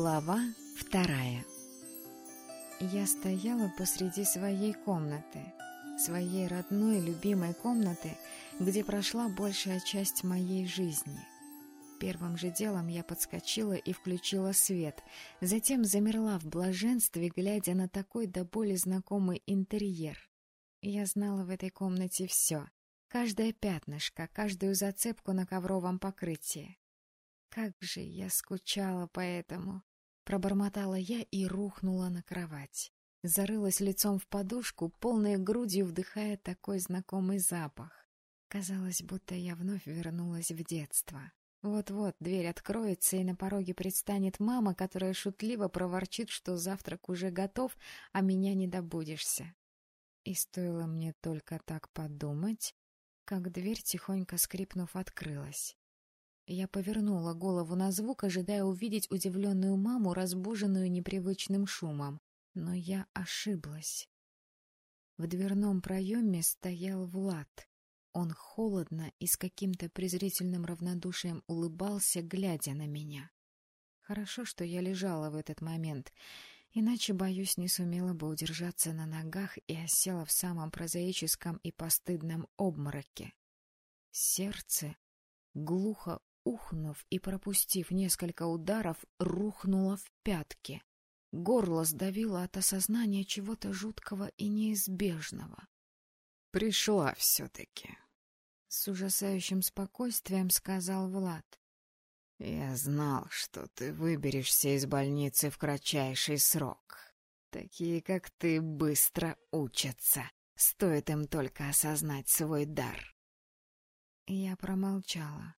Глава вторая Я стояла посреди своей комнаты, своей родной любимой комнаты, где прошла большая часть моей жизни. Первым же делом я подскочила и включила свет, затем замерла в блаженстве, глядя на такой до боли знакомый интерьер. Я знала в этой комнате все, каждое пятнышко, каждую зацепку на ковровом покрытии. Как же я скучала по этому! Пробормотала я и рухнула на кровать. Зарылась лицом в подушку, полной грудью вдыхая такой знакомый запах. Казалось, будто я вновь вернулась в детство. Вот-вот дверь откроется, и на пороге предстанет мама, которая шутливо проворчит, что завтрак уже готов, а меня не добудешься. И стоило мне только так подумать, как дверь, тихонько скрипнув, открылась. Я повернула голову на звук, ожидая увидеть удивленную маму, разбуженную непривычным шумом. Но я ошиблась. В дверном проеме стоял Влад. Он холодно и с каким-то презрительным равнодушием улыбался, глядя на меня. Хорошо, что я лежала в этот момент, иначе, боюсь, не сумела бы удержаться на ногах и осела в самом прозаическом и постыдном обмороке. Сердце глухо ухнув и пропустив несколько ударов, рухнула в пятки. Горло сдавило от осознания чего-то жуткого и неизбежного. — Пришла все-таки. С ужасающим спокойствием сказал Влад. — Я знал, что ты выберешься из больницы в кратчайший срок. Такие, как ты, быстро учатся. Стоит им только осознать свой дар. Я промолчала.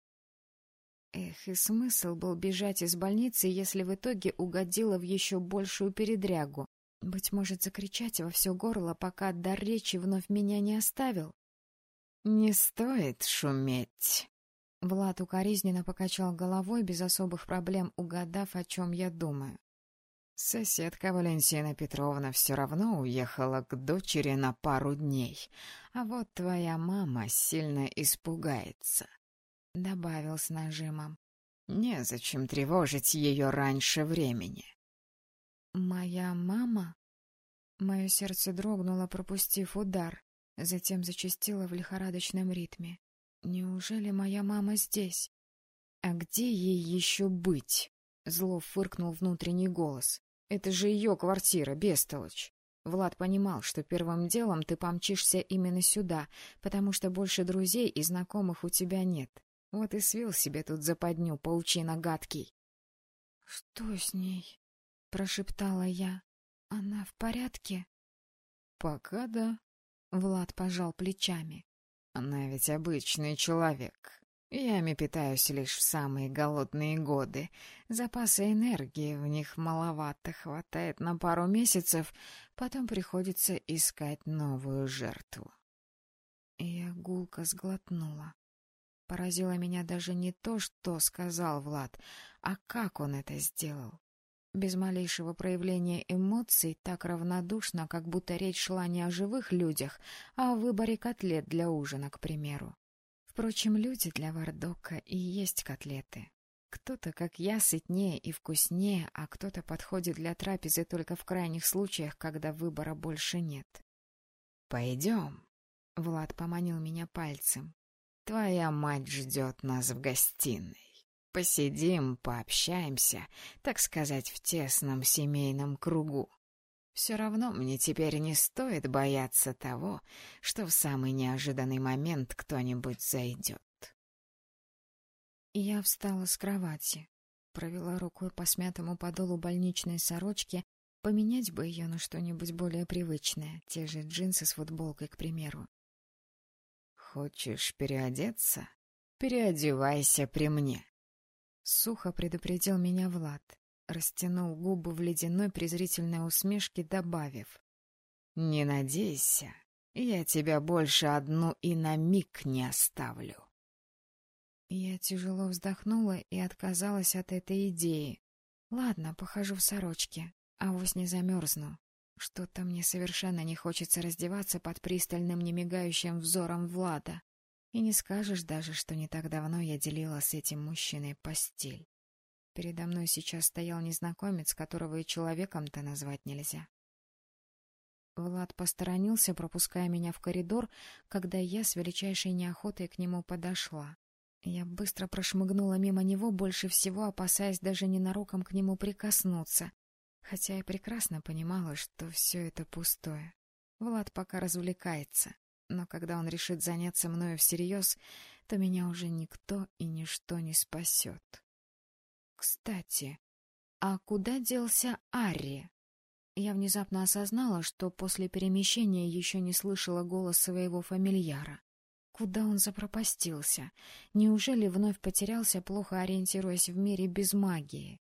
Эх, и смысл был бежать из больницы, если в итоге угодила в еще большую передрягу. Быть может, закричать во все горло, пока дар речи вновь меня не оставил? — Не стоит шуметь. Влад укоризненно покачал головой, без особых проблем угадав, о чем я думаю. Соседка Валентина Петровна все равно уехала к дочери на пару дней, а вот твоя мама сильно испугается. — добавил с нажимом. «Незачем тревожить ее раньше времени». «Моя мама?» Мое сердце дрогнуло, пропустив удар, затем зачастило в лихорадочном ритме. «Неужели моя мама здесь?» «А где ей еще быть?» — зло фыркнул внутренний голос. «Это же ее квартира, бестолочь!» Влад понимал, что первым делом ты помчишься именно сюда, потому что больше друзей и знакомых у тебя нет. Вот и свил себе тут западню, паучина гадкий. — Что с ней? — прошептала я. — Она в порядке? — Пока да. Влад пожал плечами. — Она ведь обычный человек. Ями питаюсь лишь в самые голодные годы. Запаса энергии в них маловато, хватает на пару месяцев, потом приходится искать новую жертву. Я гулко сглотнула. Поразило меня даже не то, что сказал Влад, а как он это сделал. Без малейшего проявления эмоций, так равнодушно, как будто речь шла не о живых людях, а о выборе котлет для ужина, к примеру. Впрочем, люди для Вардока и есть котлеты. Кто-то, как я, сытнее и вкуснее, а кто-то подходит для трапезы только в крайних случаях, когда выбора больше нет. «Пойдем», — Влад поманил меня пальцем. Твоя мать ждет нас в гостиной. Посидим, пообщаемся, так сказать, в тесном семейном кругу. Все равно мне теперь не стоит бояться того, что в самый неожиданный момент кто-нибудь зайдет. Я встала с кровати, провела рукой по смятому подолу больничной сорочки, поменять бы ее на что-нибудь более привычное, те же джинсы с футболкой, к примеру. «Хочешь переодеться? Переодевайся при мне!» Сухо предупредил меня Влад, растянул губы в ледяной презрительной усмешке, добавив. «Не надейся, я тебя больше одну и на миг не оставлю». Я тяжело вздохнула и отказалась от этой идеи. Ладно, похожу в сорочке, а вось не замерзну. Что-то мне совершенно не хочется раздеваться под пристальным немигающим взором Влада. И не скажешь даже, что не так давно я делила с этим мужчиной постель. Передо мной сейчас стоял незнакомец, которого и человеком-то назвать нельзя. Влад посторонился, пропуская меня в коридор, когда я с величайшей неохотой к нему подошла. Я быстро прошмыгнула мимо него, больше всего опасаясь даже ненароком к нему прикоснуться, хотя и прекрасно понимала, что все это пустое. Влад пока развлекается, но когда он решит заняться мною всерьез, то меня уже никто и ничто не спасет. Кстати, а куда делся Арри? Я внезапно осознала, что после перемещения еще не слышала голос своего фамильяра. Куда он запропастился? Неужели вновь потерялся, плохо ориентируясь в мире без магии?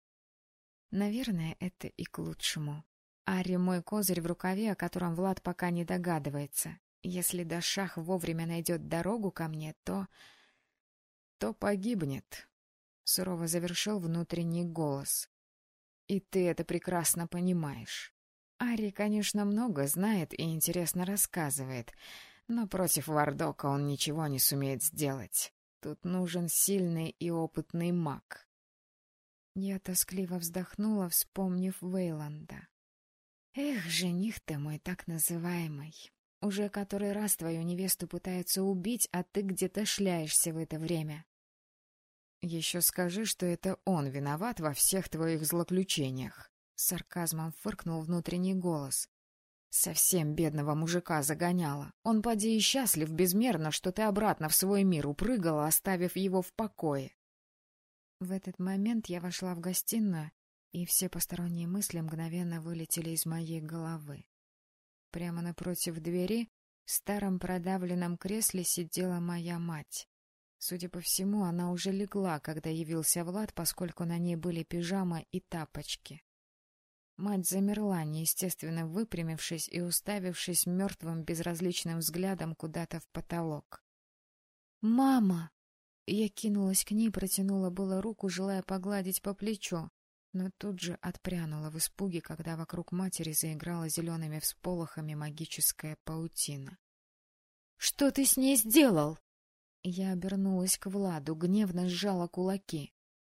Наверное, это и к лучшему. Ари мой козырь в рукаве, о котором Влад пока не догадывается. Если Дашах вовремя найдет дорогу ко мне, то... то погибнет. Сурово завершил внутренний голос. И ты это прекрасно понимаешь. Ари, конечно, много знает и интересно рассказывает, но против Вардока он ничего не сумеет сделать. Тут нужен сильный и опытный маг. Я тоскливо вздохнула, вспомнив Вейланда. Эх, жених ты мой так называемый. Уже который раз твою невесту пытаются убить, а ты где-то шляешься в это время. Еще скажи, что это он виноват во всех твоих злоключениях. С сарказмом фыркнул внутренний голос. Совсем бедного мужика загоняла. Он поди и счастлив безмерно, что ты обратно в свой мир упрыгала, оставив его в покое. В этот момент я вошла в гостиную и все посторонние мысли мгновенно вылетели из моей головы. Прямо напротив двери в старом продавленном кресле сидела моя мать. Судя по всему, она уже легла, когда явился Влад, поскольку на ней были пижама и тапочки. Мать замерла, неестественно выпрямившись и уставившись мертвым безразличным взглядом куда-то в потолок. «Мама!» Я кинулась к ней, протянула было руку, желая погладить по плечу но тут же отпрянула в испуге, когда вокруг матери заиграла зелеными всполохами магическая паутина. — Что ты с ней сделал? Я обернулась к Владу, гневно сжала кулаки.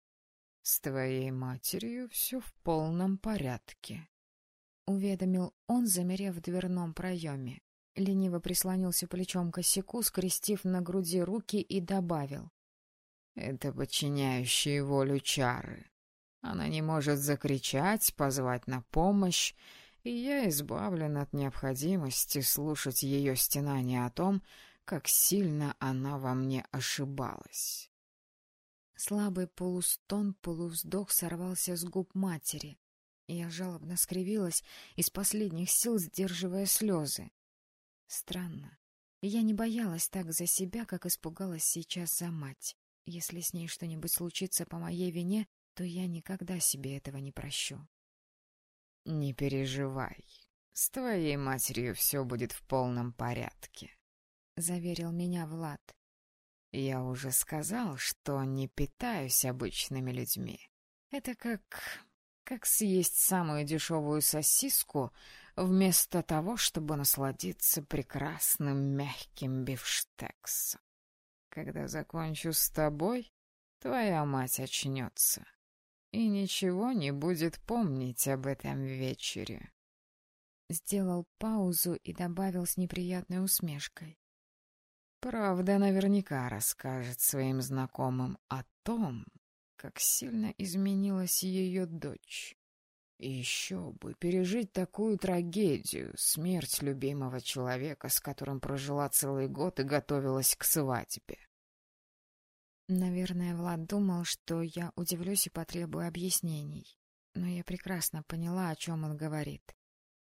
— С твоей матерью все в полном порядке, — уведомил он, замерев в дверном проеме. Лениво прислонился плечом к косяку, скрестив на груди руки и добавил. — Это подчиняющие волю чары. Она не может закричать, позвать на помощь, и я избавлен от необходимости слушать ее стенания о том, как сильно она во мне ошибалась. Слабый полустон, полувздох сорвался с губ матери. Я жалобно скривилась, из последних сил сдерживая слезы. Странно. Я не боялась так за себя, как испугалась сейчас за мать. Если с ней что-нибудь случится по моей вине, то я никогда себе этого не прощу. — Не переживай, с твоей матерью все будет в полном порядке, — заверил меня Влад. — Я уже сказал, что не питаюсь обычными людьми. Это как... как съесть самую дешевую сосиску вместо того, чтобы насладиться прекрасным мягким бифштексом. Когда закончу с тобой, твоя мать очнется и ничего не будет помнить об этом вечере. Сделал паузу и добавил с неприятной усмешкой. Правда, наверняка расскажет своим знакомым о том, как сильно изменилась ее дочь. Еще бы пережить такую трагедию, смерть любимого человека, с которым прожила целый год и готовилась к свадьбе. Наверное, Влад думал, что я удивлюсь и потребую объяснений. Но я прекрасно поняла, о чем он говорит.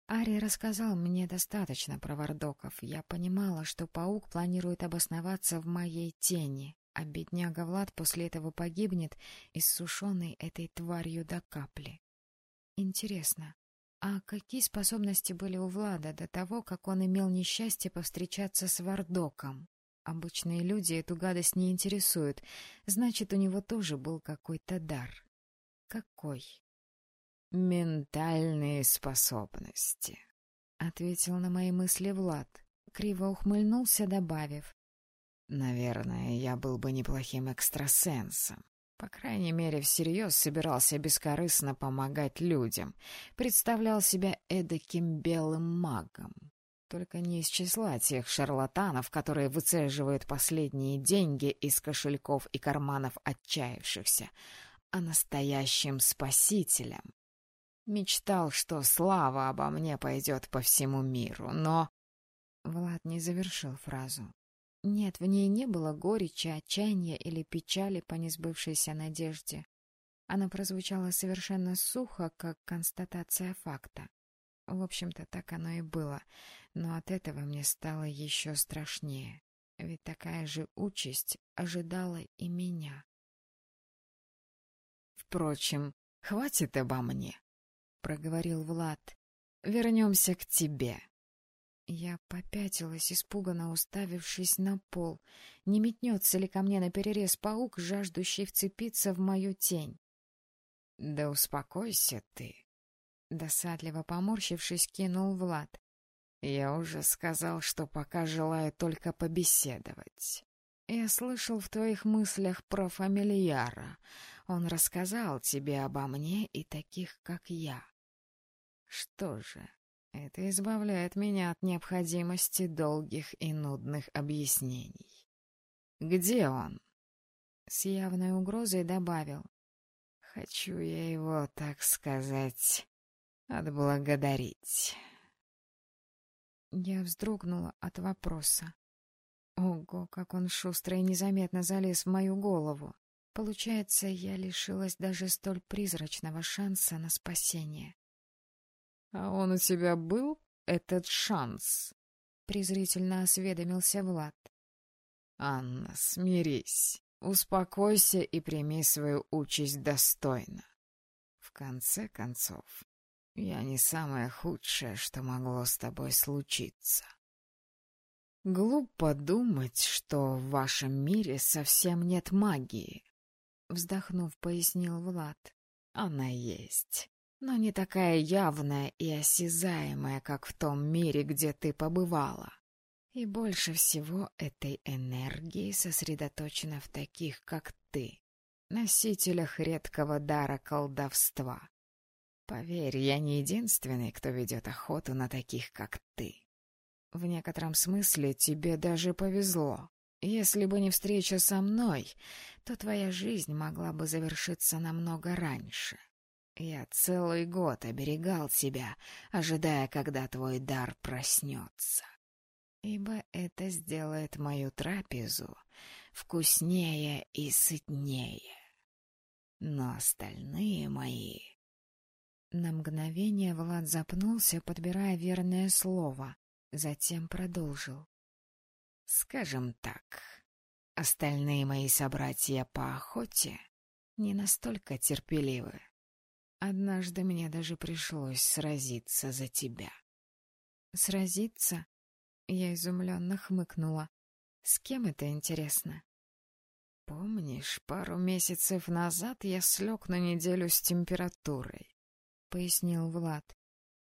Ари рассказал мне достаточно про вардоков. Я понимала, что паук планирует обосноваться в моей тени, а бедняга Влад после этого погибнет, иссушенный этой тварью до капли. Интересно, а какие способности были у Влада до того, как он имел несчастье повстречаться с вардоком? Обычные люди эту гадость не интересуют, значит, у него тоже был какой-то дар. Какой? Ментальные способности, — ответил на мои мысли Влад. Криво ухмыльнулся, добавив. Наверное, я был бы неплохим экстрасенсом, По крайней мере, всерьез собирался бескорыстно помогать людям, представлял себя эдаким белым магом. Только не из числа тех шарлатанов, которые выцеживают последние деньги из кошельков и карманов отчаявшихся, а настоящим спасителем. Мечтал, что слава обо мне пойдет по всему миру, но... Влад не завершил фразу. Нет, в ней не было горечи, отчаяния или печали по несбывшейся надежде. Она прозвучала совершенно сухо, как констатация факта. В общем-то, так оно и было, но от этого мне стало еще страшнее, ведь такая же участь ожидала и меня. «Впрочем, хватит обо мне», — проговорил Влад. «Вернемся к тебе». Я попятилась, испуганно уставившись на пол. Не метнется ли ко мне на перерез паук, жаждущий вцепиться в мою тень? — Да успокойся ты, — досадливо поморщившись, кинул Влад. — Я уже сказал, что пока желаю только побеседовать. Я слышал в твоих мыслях про фамильяра. Он рассказал тебе обо мне и таких, как я. Что же, это избавляет меня от необходимости долгих и нудных объяснений. Где он? С явной угрозой добавил. Хочу я его, так сказать, отблагодарить. Я вздрогнула от вопроса. Ого, как он шустро и незаметно залез в мою голову. Получается, я лишилась даже столь призрачного шанса на спасение. А он у тебя был, этот шанс? Презрительно осведомился Влад. Анна, смирись, успокойся и прими свою участь достойно. В конце концов, я не самое худшее, что могло с тобой случиться. Глупо думать, что в вашем мире совсем нет магии, вздохнув, пояснил Влад. Она есть но не такая явная и осязаемая, как в том мире, где ты побывала. И больше всего этой энергии сосредоточено в таких, как ты, носителях редкого дара колдовства. Поверь, я не единственный, кто ведет охоту на таких, как ты. В некотором смысле тебе даже повезло. Если бы не встреча со мной, то твоя жизнь могла бы завершиться намного раньше. Я целый год оберегал себя, ожидая, когда твой дар проснется. Ибо это сделает мою трапезу вкуснее и сытнее. Но остальные мои... На мгновение Влад запнулся, подбирая верное слово, затем продолжил. Скажем так, остальные мои собратья по охоте не настолько терпеливы. Однажды мне даже пришлось сразиться за тебя. Сразиться? Я изумленно хмыкнула. С кем это интересно? Помнишь, пару месяцев назад я слег на неделю с температурой? Пояснил Влад.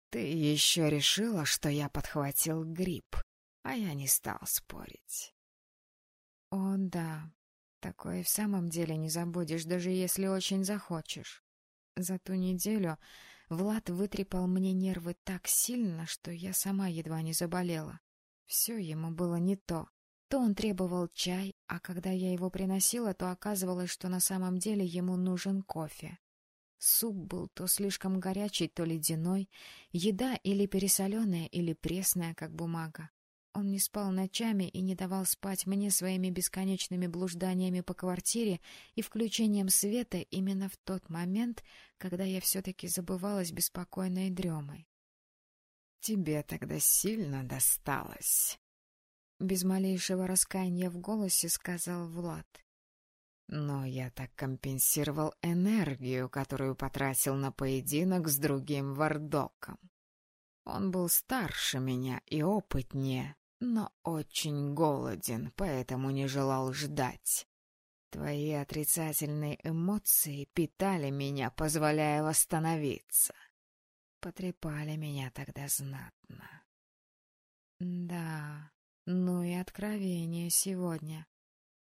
Ты еще решила, что я подхватил грипп, а я не стал спорить. О, да, такое в самом деле не забудешь, даже если очень захочешь. За ту неделю Влад вытрепал мне нервы так сильно, что я сама едва не заболела. Все ему было не то. То он требовал чай, а когда я его приносила, то оказывалось, что на самом деле ему нужен кофе. Суп был то слишком горячий, то ледяной, еда или пересоленая, или пресная, как бумага. Он не спал ночами и не давал спать мне своими бесконечными блужданиями по квартире и включением света именно в тот момент, когда я все-таки забывалась беспокойной дремой. «Тебе тогда сильно досталось», — без малейшего раскаяния в голосе сказал Влад. «Но я так компенсировал энергию, которую потратил на поединок с другим вардоком. Он был старше меня и опытнее, но очень голоден, поэтому не желал ждать. Твои отрицательные эмоции питали меня, позволяя восстановиться. Потрепали меня тогда знатно. Да, ну и откровение сегодня.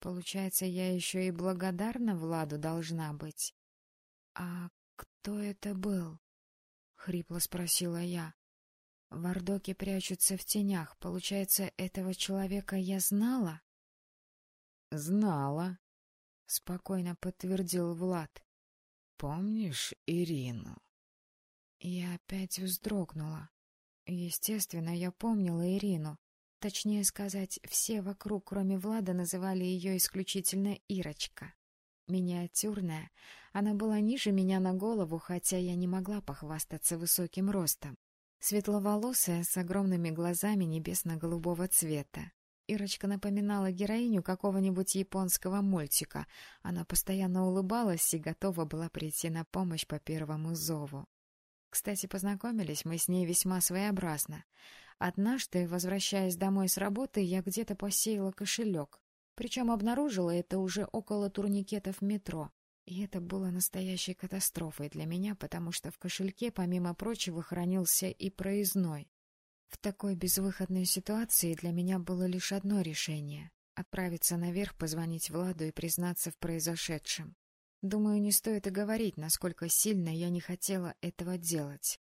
Получается, я еще и благодарна Владу должна быть. — А кто это был? — хрипло спросила я. Вардоки прячутся в тенях. Получается, этого человека я знала? — Знала, — спокойно подтвердил Влад. — Помнишь Ирину? Я опять вздрогнула. Естественно, я помнила Ирину. Точнее сказать, все вокруг, кроме Влада, называли ее исключительно Ирочка. Миниатюрная, она была ниже меня на голову, хотя я не могла похвастаться высоким ростом. Светловолосая, с огромными глазами небесно-голубого цвета. Ирочка напоминала героиню какого-нибудь японского мультика. Она постоянно улыбалась и готова была прийти на помощь по первому зову. Кстати, познакомились мы с ней весьма своеобразно. Однажды, возвращаясь домой с работы, я где-то посеяла кошелек. Причем обнаружила это уже около турникетов метро. И это было настоящей катастрофой для меня, потому что в кошельке, помимо прочего, хранился и проездной. В такой безвыходной ситуации для меня было лишь одно решение — отправиться наверх, позвонить Владу и признаться в произошедшем. Думаю, не стоит и говорить, насколько сильно я не хотела этого делать.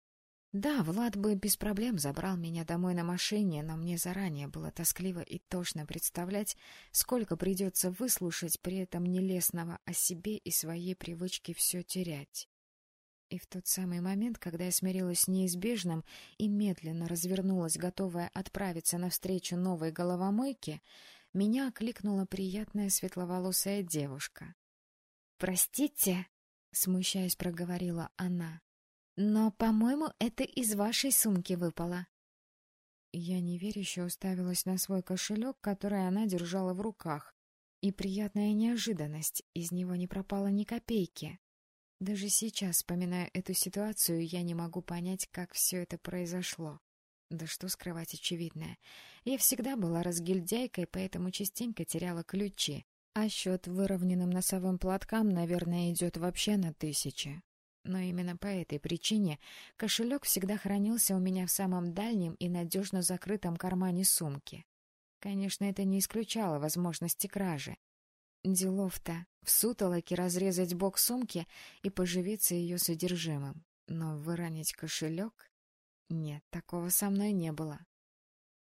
Да, Влад бы без проблем забрал меня домой на машине, но мне заранее было тоскливо и тошно представлять, сколько придется выслушать при этом нелестного о себе и своей привычке все терять. И в тот самый момент, когда я смирилась с неизбежным и медленно развернулась, готовая отправиться навстречу новой головомойке, меня окликнула приятная светловолосая девушка. «Простите», — смущаясь проговорила она, но, по-моему, это из вашей сумки выпало. Я неверяще уставилась на свой кошелек, который она держала в руках. И приятная неожиданность, из него не пропало ни копейки. Даже сейчас, вспоминая эту ситуацию, я не могу понять, как все это произошло. Да что скрывать очевидное. Я всегда была разгильдяйкой, поэтому частенько теряла ключи. А счет выровненным носовым платкам, наверное, идет вообще на тысячи но именно по этой причине кошелек всегда хранился у меня в самом дальнем и надежно закрытом кармане сумки. Конечно, это не исключало возможности кражи. Делов-то в сутолоке разрезать бок сумки и поживиться ее содержимым. Но выронить кошелек? Нет, такого со мной не было.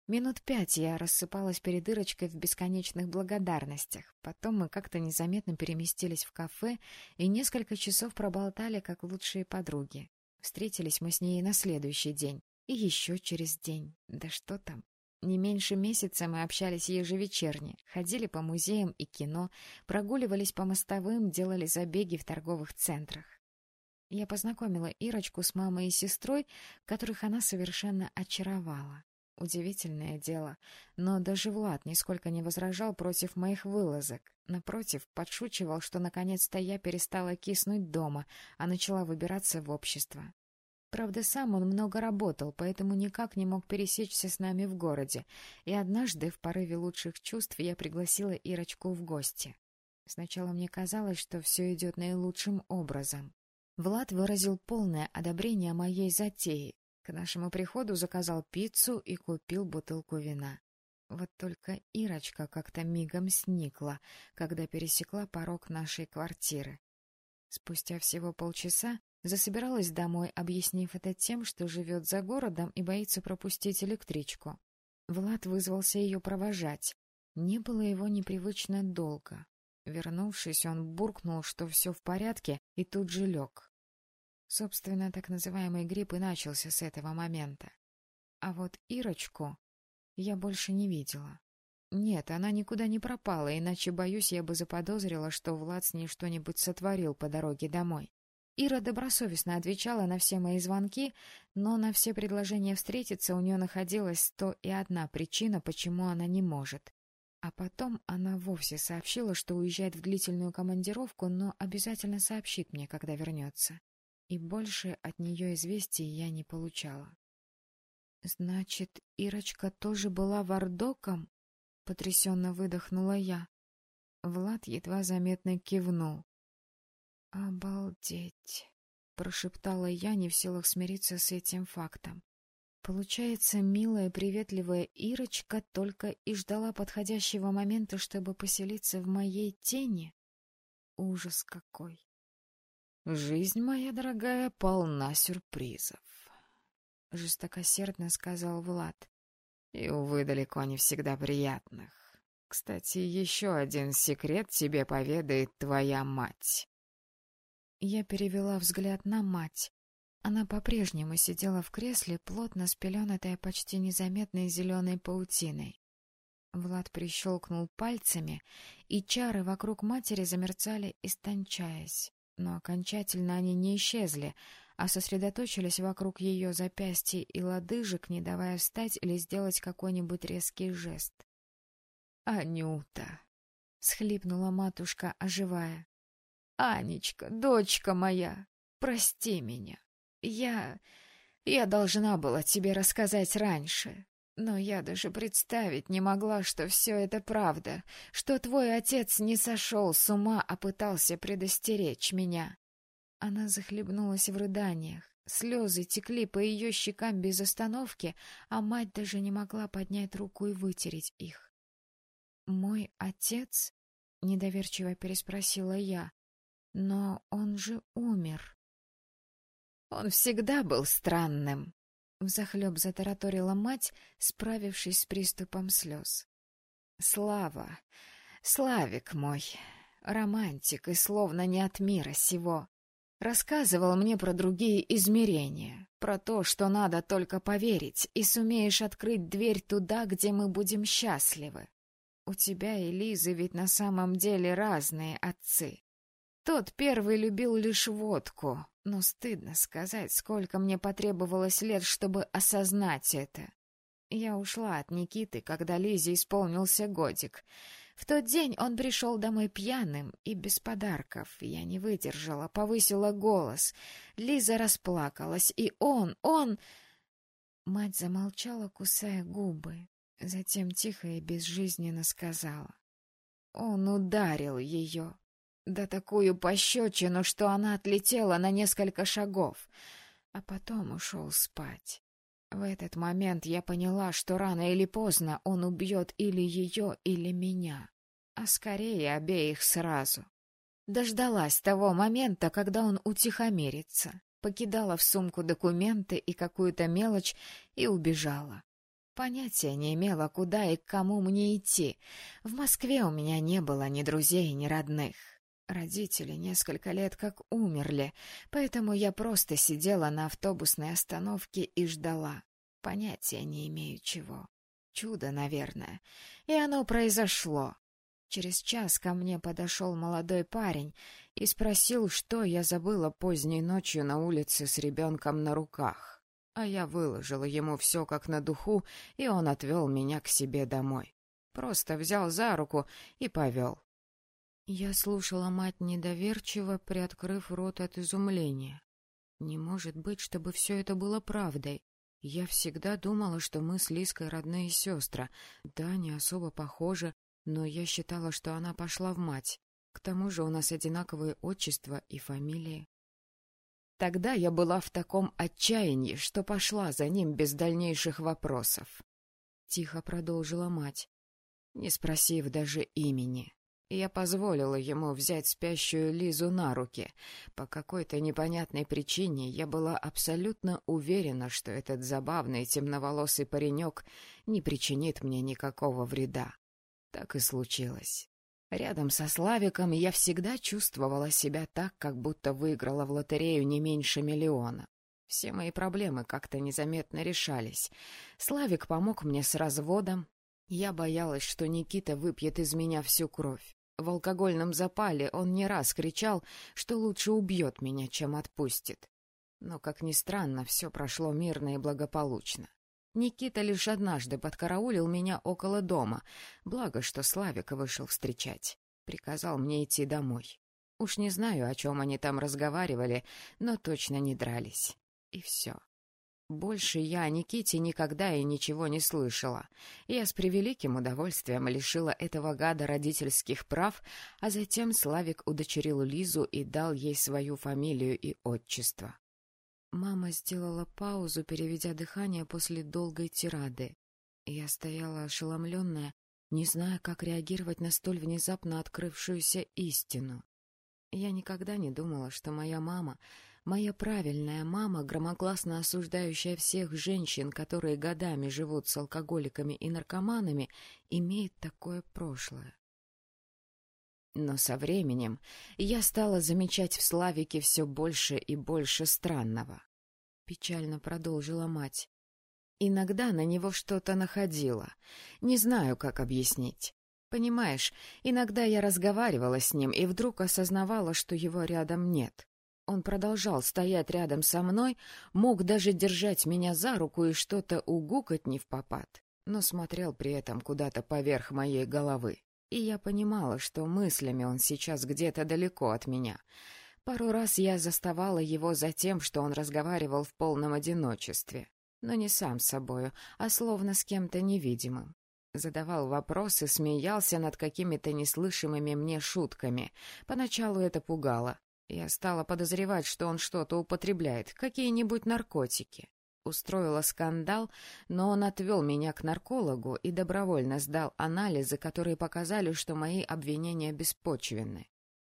Минут пять я рассыпалась перед дырочкой в бесконечных благодарностях. Потом мы как-то незаметно переместились в кафе и несколько часов проболтали, как лучшие подруги. Встретились мы с ней на следующий день. И еще через день. Да что там. Не меньше месяца мы общались ежевечерне, ходили по музеям и кино, прогуливались по мостовым, делали забеги в торговых центрах. Я познакомила Ирочку с мамой и сестрой, которых она совершенно очаровала. Удивительное дело, но даже Влад нисколько не возражал против моих вылазок. Напротив, подшучивал, что наконец-то я перестала киснуть дома, а начала выбираться в общество. Правда, сам он много работал, поэтому никак не мог пересечься с нами в городе, и однажды, в порыве лучших чувств, я пригласила Ирочку в гости. Сначала мне казалось, что все идет наилучшим образом. Влад выразил полное одобрение моей затеи, к нашему приходу заказал пиццу и купил бутылку вина. Вот только Ирочка как-то мигом сникла, когда пересекла порог нашей квартиры. Спустя всего полчаса засобиралась домой, объяснив это тем, что живет за городом и боится пропустить электричку. Влад вызвался ее провожать. Не было его непривычно долго. Вернувшись, он буркнул, что все в порядке, и тут же лег. Собственно, так называемый грипп и начался с этого момента. А вот Ирочку я больше не видела. Нет, она никуда не пропала, иначе, боюсь, я бы заподозрила, что Влад с ней что-нибудь сотворил по дороге домой. Ира добросовестно отвечала на все мои звонки, но на все предложения встретиться у нее находилась сто и одна причина, почему она не может. А потом она вовсе сообщила, что уезжает в длительную командировку, но обязательно сообщит мне, когда вернется и больше от нее известий я не получала. — Значит, Ирочка тоже была вардоком? — потрясенно выдохнула я. Влад едва заметно кивнул. — Обалдеть! — прошептала я, не в силах смириться с этим фактом. Получается, милая, приветливая Ирочка только и ждала подходящего момента, чтобы поселиться в моей тени? Ужас какой! Жизнь моя дорогая полна сюрпризов, — жестокосердно сказал Влад. И, увы, далеко не всегда приятных. Кстати, еще один секрет тебе поведает твоя мать. Я перевела взгляд на мать. Она по-прежнему сидела в кресле, плотно спеленатая почти незаметной зеленой паутиной. Влад прищелкнул пальцами, и чары вокруг матери замерцали, истончаясь. Но окончательно они не исчезли, а сосредоточились вокруг ее запястья и лодыжек, не давая встать или сделать какой-нибудь резкий жест. «Анюта!» — схлипнула матушка, оживая. «Анечка, дочка моя, прости меня!» Я... я должна была тебе рассказать раньше, но я даже представить не могла, что все это правда, что твой отец не сошел с ума, а пытался предостеречь меня. Она захлебнулась в рыданиях. Слезы текли по ее щекам без остановки, а мать даже не могла поднять руку и вытереть их. «Мой отец?» — недоверчиво переспросила я. «Но он же умер». Он всегда был странным. Взахлеб затараторила мать, справившись с приступом слез. Слава, Славик мой, романтик и словно не от мира сего, рассказывал мне про другие измерения, про то, что надо только поверить, и сумеешь открыть дверь туда, где мы будем счастливы. У тебя и Лизы ведь на самом деле разные отцы. Тот первый любил лишь водку, но стыдно сказать, сколько мне потребовалось лет, чтобы осознать это. Я ушла от Никиты, когда Лизе исполнился годик. В тот день он пришел домой пьяным и без подарков. Я не выдержала, повысила голос. Лиза расплакалась, и он, он... Мать замолчала, кусая губы. Затем тихо и безжизненно сказала. Он ударил ее. Да такую пощечину, что она отлетела на несколько шагов, а потом ушел спать. В этот момент я поняла, что рано или поздно он убьет или ее, или меня, а скорее обеих сразу. Дождалась того момента, когда он утихомирится, покидала в сумку документы и какую-то мелочь и убежала. Понятия не имела, куда и к кому мне идти. В Москве у меня не было ни друзей, ни родных. Родители несколько лет как умерли, поэтому я просто сидела на автобусной остановке и ждала. Понятия не имею чего. Чудо, наверное. И оно произошло. Через час ко мне подошел молодой парень и спросил, что я забыла поздней ночью на улице с ребенком на руках. А я выложила ему все как на духу, и он отвел меня к себе домой. Просто взял за руку и повел. Я слушала мать недоверчиво, приоткрыв рот от изумления. Не может быть, чтобы все это было правдой. Я всегда думала, что мы с Лиской родные сестры. Да, не особо похожи, но я считала, что она пошла в мать. К тому же у нас одинаковые отчества и фамилии. Тогда я была в таком отчаянии, что пошла за ним без дальнейших вопросов. Тихо продолжила мать, не спросив даже имени. Я позволила ему взять спящую Лизу на руки. По какой-то непонятной причине я была абсолютно уверена, что этот забавный темноволосый паренек не причинит мне никакого вреда. Так и случилось. Рядом со Славиком я всегда чувствовала себя так, как будто выиграла в лотерею не меньше миллиона. Все мои проблемы как-то незаметно решались. Славик помог мне с разводом, я боялась, что Никита выпьет из меня всю кровь. В алкогольном запале он не раз кричал, что лучше убьет меня, чем отпустит. Но, как ни странно, все прошло мирно и благополучно. Никита лишь однажды подкараулил меня около дома, благо, что Славик вышел встречать. Приказал мне идти домой. Уж не знаю, о чем они там разговаривали, но точно не дрались. И все. Больше я о Никите никогда и ничего не слышала. Я с превеликим удовольствием лишила этого гада родительских прав, а затем Славик удочерил Лизу и дал ей свою фамилию и отчество. Мама сделала паузу, переведя дыхание после долгой тирады. Я стояла ошеломленная, не зная, как реагировать на столь внезапно открывшуюся истину. Я никогда не думала, что моя мама, моя правильная мама, громогласно осуждающая всех женщин, которые годами живут с алкоголиками и наркоманами, имеет такое прошлое. Но со временем я стала замечать в Славике все больше и больше странного. Печально продолжила мать. Иногда на него что-то находило. Не знаю, как объяснить. Понимаешь, иногда я разговаривала с ним и вдруг осознавала, что его рядом нет. Он продолжал стоять рядом со мной, мог даже держать меня за руку и что-то угукать не в попад, но смотрел при этом куда-то поверх моей головы. И я понимала, что мыслями он сейчас где-то далеко от меня. Пару раз я заставала его за тем, что он разговаривал в полном одиночестве но не сам с собою, а словно с кем-то невидимым. Задавал вопросы, смеялся над какими-то неслышимыми мне шутками. Поначалу это пугало. Я стала подозревать, что он что-то употребляет, какие-нибудь наркотики. Устроила скандал, но он отвел меня к наркологу и добровольно сдал анализы, которые показали, что мои обвинения беспочвенны.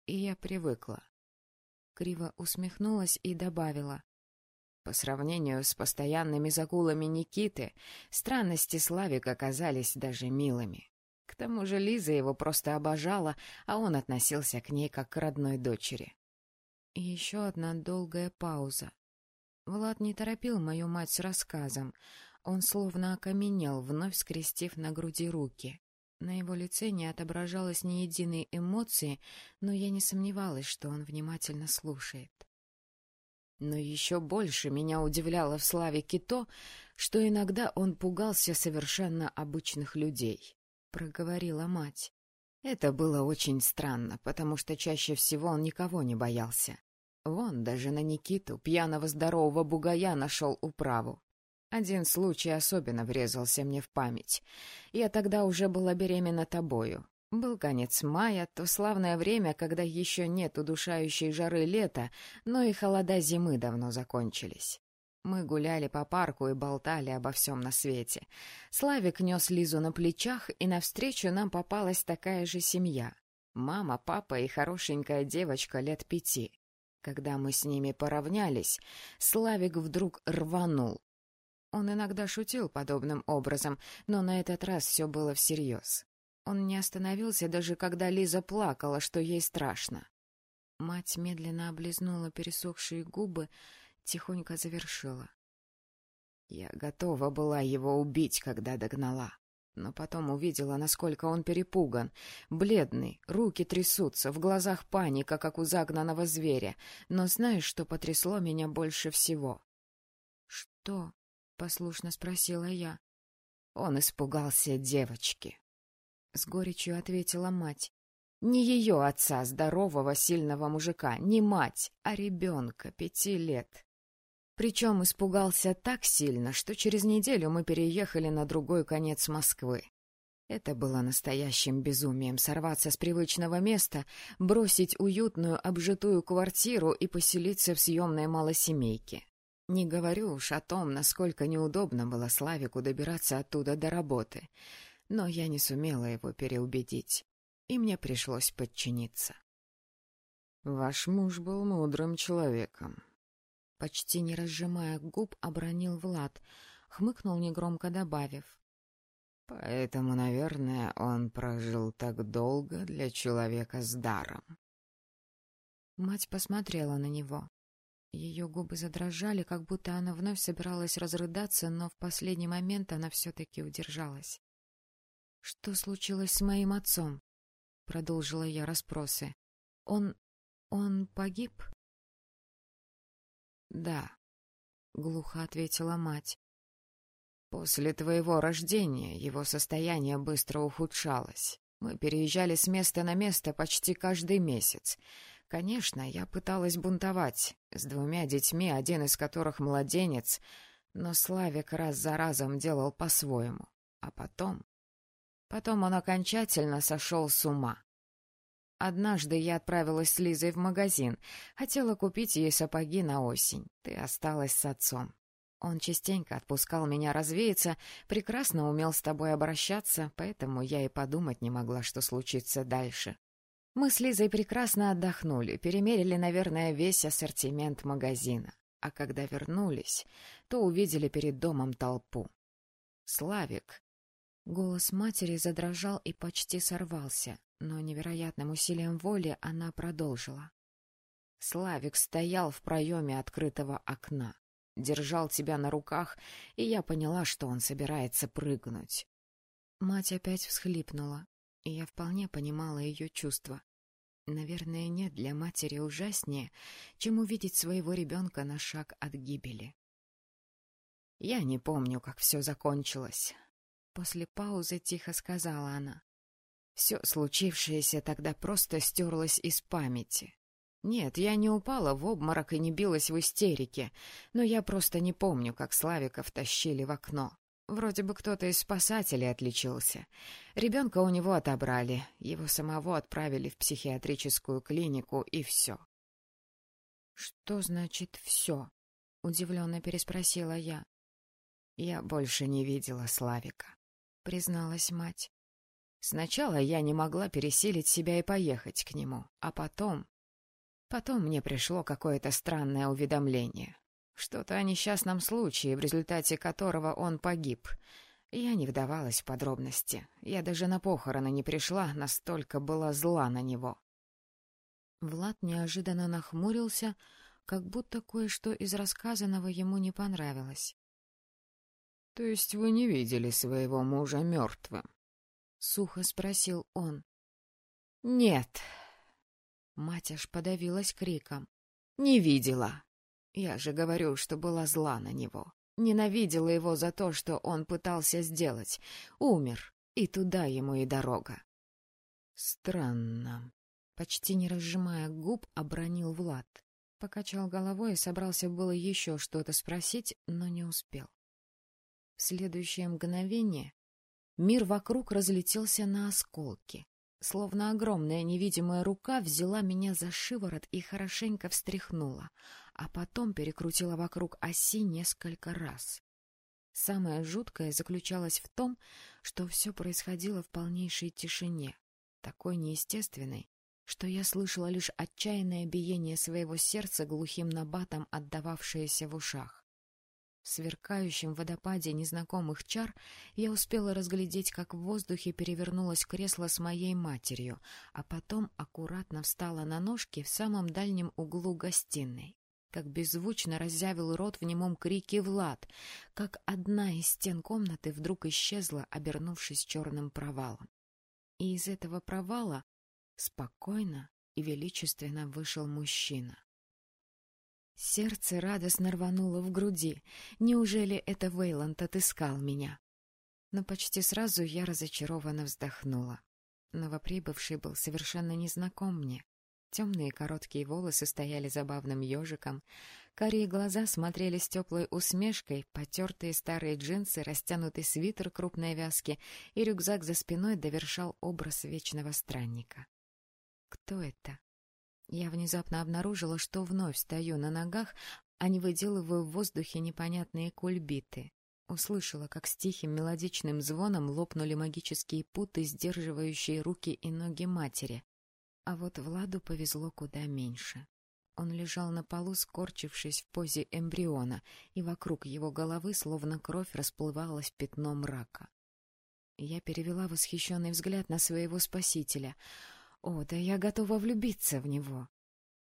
И я привыкла. Криво усмехнулась и добавила. По сравнению с постоянными загулами Никиты, странности Славика казались даже милыми. К тому же Лиза его просто обожала, а он относился к ней как к родной дочери. И еще одна долгая пауза. Влад не торопил мою мать с рассказом. Он словно окаменел, вновь скрестив на груди руки. На его лице не отображалось ни единой эмоции, но я не сомневалась, что он внимательно слушает. Но еще больше меня удивляло в Славике то, что иногда он пугался совершенно обычных людей, — проговорила мать. Это было очень странно, потому что чаще всего он никого не боялся. Вон даже на Никиту, пьяного здорового бугая, нашел управу. Один случай особенно врезался мне в память. Я тогда уже была беременна тобою. Был конец мая, то славное время, когда еще нет удушающей жары лета, но и холода зимы давно закончились. Мы гуляли по парку и болтали обо всем на свете. Славик нес Лизу на плечах, и навстречу нам попалась такая же семья. Мама, папа и хорошенькая девочка лет пяти. Когда мы с ними поравнялись, Славик вдруг рванул. Он иногда шутил подобным образом, но на этот раз все было всерьез. Он не остановился, даже когда Лиза плакала, что ей страшно. Мать медленно облизнула пересохшие губы, тихонько завершила. Я готова была его убить, когда догнала. Но потом увидела, насколько он перепуган. Бледный, руки трясутся, в глазах паника, как у загнанного зверя. Но знаешь, что потрясло меня больше всего? — Что? — послушно спросила я. Он испугался девочки. С горечью ответила мать. Не ее отца, здорового, сильного мужика, не мать, а ребенка пяти лет. Причем испугался так сильно, что через неделю мы переехали на другой конец Москвы. Это было настоящим безумием сорваться с привычного места, бросить уютную обжитую квартиру и поселиться в съемной малосемейке. Не говорю уж о том, насколько неудобно было Славику добираться оттуда до работы — но я не сумела его переубедить, и мне пришлось подчиниться. «Ваш муж был мудрым человеком», — почти не разжимая губ, обронил Влад, хмыкнул негромко, добавив. «Поэтому, наверное, он прожил так долго для человека с даром». Мать посмотрела на него. Ее губы задрожали, как будто она вновь собиралась разрыдаться, но в последний момент она все-таки удержалась. «Что случилось с моим отцом?» — продолжила я расспросы. «Он... он погиб?» «Да», — глухо ответила мать. «После твоего рождения его состояние быстро ухудшалось. Мы переезжали с места на место почти каждый месяц. Конечно, я пыталась бунтовать, с двумя детьми, один из которых младенец, но Славик раз за разом делал по-своему. А потом Потом он окончательно сошел с ума. Однажды я отправилась с Лизой в магазин. Хотела купить ей сапоги на осень. Ты осталась с отцом. Он частенько отпускал меня развеяться, прекрасно умел с тобой обращаться, поэтому я и подумать не могла, что случится дальше. Мы с Лизой прекрасно отдохнули, перемерили, наверное, весь ассортимент магазина. А когда вернулись, то увидели перед домом толпу. Славик. Голос матери задрожал и почти сорвался, но невероятным усилием воли она продолжила. Славик стоял в проеме открытого окна держал тебя на руках, и я поняла, что он собирается прыгнуть. Мать опять всхлипнула, и я вполне понимала ее чувства. Наверное, нет для матери ужаснее, чем увидеть своего ребенка на шаг от гибели. Я не помню, как все закончилось. После паузы тихо сказала она. Все случившееся тогда просто стерлось из памяти. Нет, я не упала в обморок и не билась в истерике, но я просто не помню, как Славика втащили в окно. Вроде бы кто-то из спасателей отличился. Ребенка у него отобрали, его самого отправили в психиатрическую клинику, и все. — Что значит «все»? — удивленно переспросила я. — Я больше не видела Славика, — призналась мать. Сначала я не могла пересилить себя и поехать к нему, а потом... Потом мне пришло какое-то странное уведомление. Что-то о несчастном случае, в результате которого он погиб. Я не вдавалась в подробности. Я даже на похороны не пришла, настолько была зла на него. Влад неожиданно нахмурился, как будто кое-что из рассказанного ему не понравилось. — То есть вы не видели своего мужа мертвым? — сухо спросил он. — Нет, Мать аж подавилась криком. «Не видела!» Я же говорю, что была зла на него. Ненавидела его за то, что он пытался сделать. Умер, и туда ему и дорога. Странно. Почти не разжимая губ, обронил Влад. Покачал головой и собрался было еще что-то спросить, но не успел. В следующее мгновение мир вокруг разлетелся на осколки. Словно огромная невидимая рука взяла меня за шиворот и хорошенько встряхнула, а потом перекрутила вокруг оси несколько раз. Самое жуткое заключалось в том, что все происходило в полнейшей тишине, такой неестественной, что я слышала лишь отчаянное биение своего сердца глухим набатом, отдававшееся в ушах. В сверкающем водопаде незнакомых чар я успела разглядеть, как в воздухе перевернулось кресло с моей матерью, а потом аккуратно встала на ножки в самом дальнем углу гостиной. Как беззвучно разъявил рот в немом крике Влад, как одна из стен комнаты вдруг исчезла, обернувшись черным провалом. И из этого провала спокойно и величественно вышел мужчина. Сердце радостно рвануло в груди. Неужели это Вейланд отыскал меня? Но почти сразу я разочарованно вздохнула. Новоприбывший был совершенно незнаком мне. Темные короткие волосы стояли забавным ежиком, карие глаза смотрели с теплой усмешкой, потертые старые джинсы, растянутый свитер крупной вязки и рюкзак за спиной довершал образ вечного странника. Кто это? Я внезапно обнаружила, что вновь стою на ногах, а не выделываю в воздухе непонятные кульбиты. Услышала, как с тихим мелодичным звоном лопнули магические путы, сдерживающие руки и ноги матери. А вот Владу повезло куда меньше. Он лежал на полу, скорчившись в позе эмбриона, и вокруг его головы, словно кровь, расплывалась пятном рака. Я перевела восхищенный взгляд на своего спасителя — о, да я готова влюбиться в него.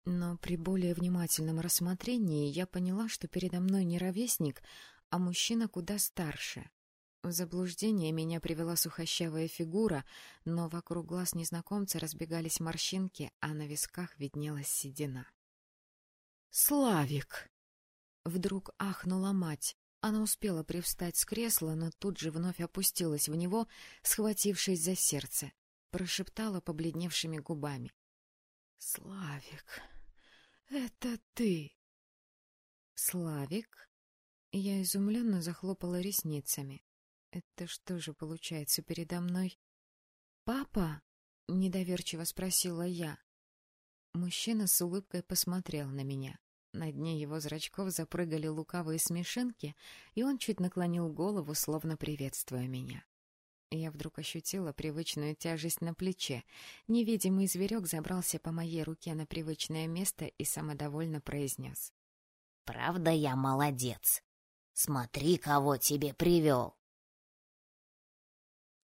Но при более внимательном рассмотрении я поняла, что передо мной не ровесник, а мужчина куда старше. В заблуждение меня привела сухощавая фигура, но вокруг глаз незнакомца разбегались морщинки, а на висках виднелась седина. «Славик!» Вдруг ахнула мать. Она успела привстать с кресла, но тут же вновь опустилась в него, схватившись за сердце прошептала побледневшими губами. — Славик, это ты! — Славик? Я изумленно захлопала ресницами. Это что же получается передо мной? — Папа? Недоверчиво спросила я. Мужчина с улыбкой посмотрел на меня. На дне его зрачков запрыгали лукавые смешинки, и он чуть наклонил голову, словно приветствуя меня. Я вдруг ощутила привычную тяжесть на плече. Невидимый зверек забрался по моей руке на привычное место и самодовольно произнес. «Правда я молодец? Смотри, кого тебе привел!»